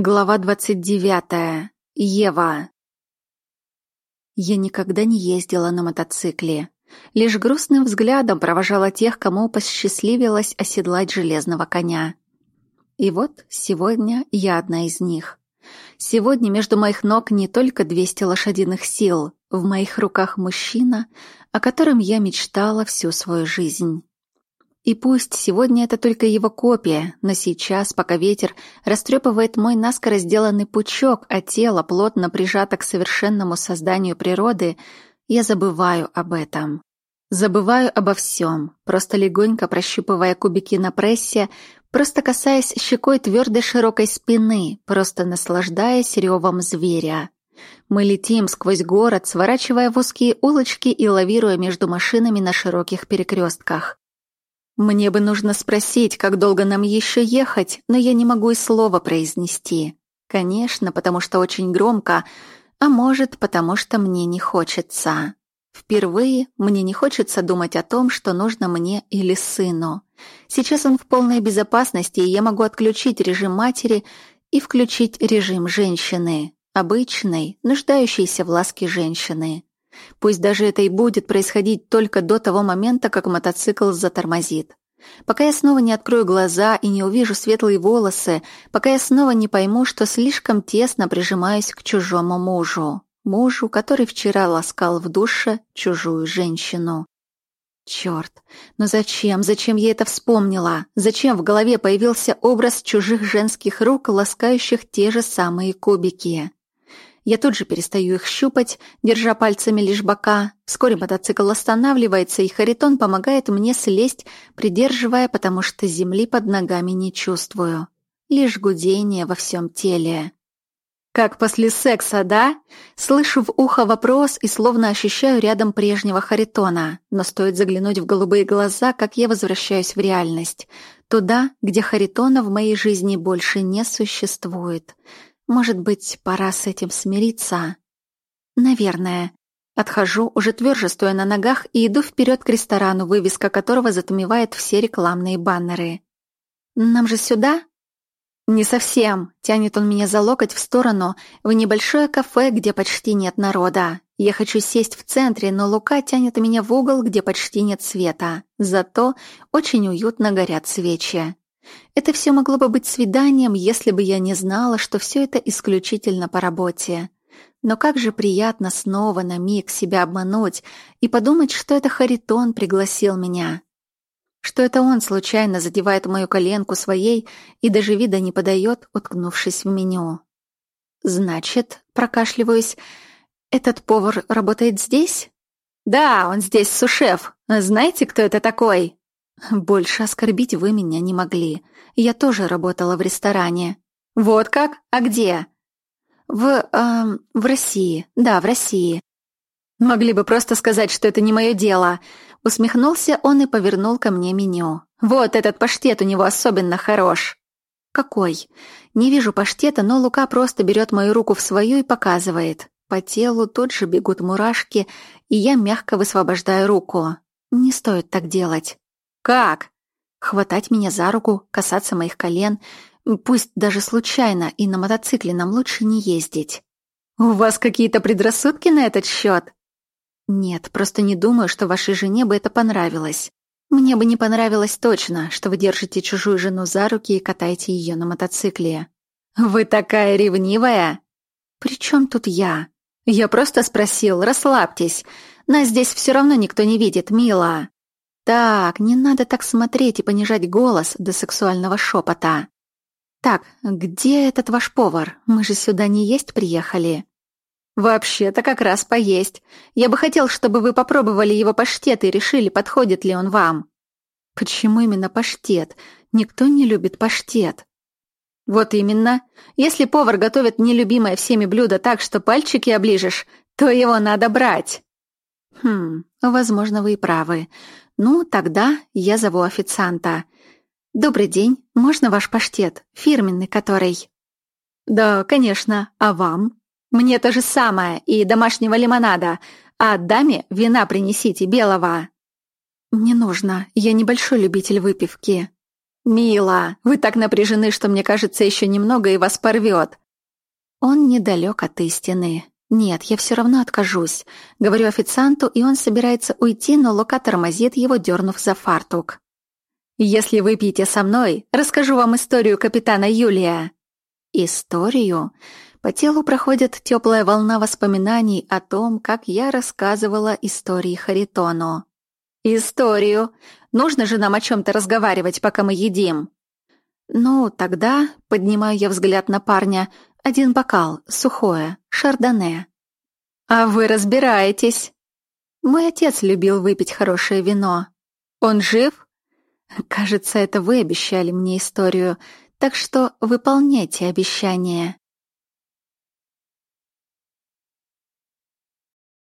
Глава двадцать девятая. Ева. Я никогда не ездила на мотоцикле. Лишь грустным взглядом провожала тех, кому посчастливилось оседлать железного коня. И вот сегодня я одна из них. Сегодня между моих ног не только 200 лошадиных сил, в моих руках мужчина, о котором я мечтала всю свою жизнь. И пусть сегодня это только его копия, но сейчас, пока ветер растрепывает мой наскоро сделанный пучок, а тело плотно прижато к совершенному созданию природы, я забываю об этом. Забываю обо всем, просто легонько прощупывая кубики на прессе, просто касаясь щекой твердой широкой спины, просто наслаждаясь ревом зверя. Мы летим сквозь город, сворачивая в узкие улочки и лавируя между машинами на широких перекрестках. Мне бы нужно спросить, как долго нам еще ехать, но я не могу и слова произнести. Конечно, потому что очень громко, а может, потому что мне не хочется. Впервые мне не хочется думать о том, что нужно мне или сыну. Сейчас он в полной безопасности, и я могу отключить режим матери и включить режим женщины, обычной, нуждающейся в ласке женщины. Пусть даже это и будет происходить только до того момента, как мотоцикл затормозит. Пока я снова не открою глаза и не увижу светлые волосы, пока я снова не пойму, что слишком тесно прижимаюсь к чужому мужу. Мужу, который вчера ласкал в душе чужую женщину. Черт, но зачем, зачем я это вспомнила? Зачем в голове появился образ чужих женских рук, ласкающих те же самые кубики? Я тут же перестаю их щупать, держа пальцами лишь бока. Вскоре мотоцикл останавливается, и Харитон помогает мне слезть, придерживая, потому что земли под ногами не чувствую. Лишь гудение во всем теле. «Как после секса, да?» Слышу в ухо вопрос и словно ощущаю рядом прежнего Харитона. Но стоит заглянуть в голубые глаза, как я возвращаюсь в реальность. Туда, где Харитона в моей жизни больше не существует. Может быть, пора с этим смириться? Наверное. Отхожу, уже тверже стоя на ногах, и иду вперед к ресторану, вывеска которого затмевает все рекламные баннеры. «Нам же сюда?» «Не совсем», — тянет он меня за локоть в сторону, в небольшое кафе, где почти нет народа. Я хочу сесть в центре, но Лука тянет меня в угол, где почти нет света. Зато очень уютно горят свечи. Это все могло бы быть свиданием, если бы я не знала, что все это исключительно по работе. Но как же приятно снова на миг себя обмануть и подумать, что это Харитон пригласил меня. Что это он случайно задевает мою коленку своей и даже вида не подает, уткнувшись в меню. Значит, прокашливаюсь, этот повар работает здесь? Да, он здесь сушеф. Знаете, кто это такой? Больше оскорбить вы меня не могли. Я тоже работала в ресторане. Вот как? А где? В, э, в России. Да, в России. Могли бы просто сказать, что это не мое дело. Усмехнулся он и повернул ко мне меню. Вот этот паштет у него особенно хорош. Какой? Не вижу паштета, но Лука просто берет мою руку в свою и показывает. По телу тут же бегут мурашки, и я мягко высвобождаю руку. Не стоит так делать. Как? Хватать меня за руку, касаться моих колен, пусть даже случайно, и на мотоцикле нам лучше не ездить. У вас какие-то предрассудки на этот счет? Нет, просто не думаю, что вашей жене бы это понравилось. Мне бы не понравилось точно, что вы держите чужую жену за руки и катаете ее на мотоцикле. Вы такая ревнивая? При чем тут я? Я просто спросил, расслабьтесь. Нас здесь все равно никто не видит, мила. Так, не надо так смотреть и понижать голос до сексуального шепота. Так, где этот ваш повар? Мы же сюда не есть приехали. Вообще-то как раз поесть. Я бы хотел, чтобы вы попробовали его паштет и решили, подходит ли он вам. Почему именно паштет? Никто не любит паштет. Вот именно. Если повар готовит нелюбимое всеми блюдо так, что пальчики оближешь, то его надо брать. Хм, возможно, вы и правы. Ну, тогда я зову официанта. Добрый день, можно ваш паштет, фирменный который? Да, конечно, а вам? Мне то же самое, и домашнего лимонада, а даме вина принесите белого. Не нужно, я небольшой любитель выпивки. «Мила, вы так напряжены, что мне кажется, еще немного и вас порвет». Он недалек от истины. Нет, я все равно откажусь. Говорю официанту, и он собирается уйти, но Лука тормозит его, дернув за фартук. «Если выпьете со мной, расскажу вам историю капитана Юлия». «Историю?» По телу проходит теплая волна воспоминаний о том, как я рассказывала истории Харитону. «Историю. Нужно же нам о чем-то разговаривать, пока мы едим». «Ну, тогда...» — поднимаю я взгляд на парня. «Один бокал, сухое, шардоне». «А вы разбираетесь?» «Мой отец любил выпить хорошее вино. Он жив?» «Кажется, это вы обещали мне историю, так что выполняйте обещание».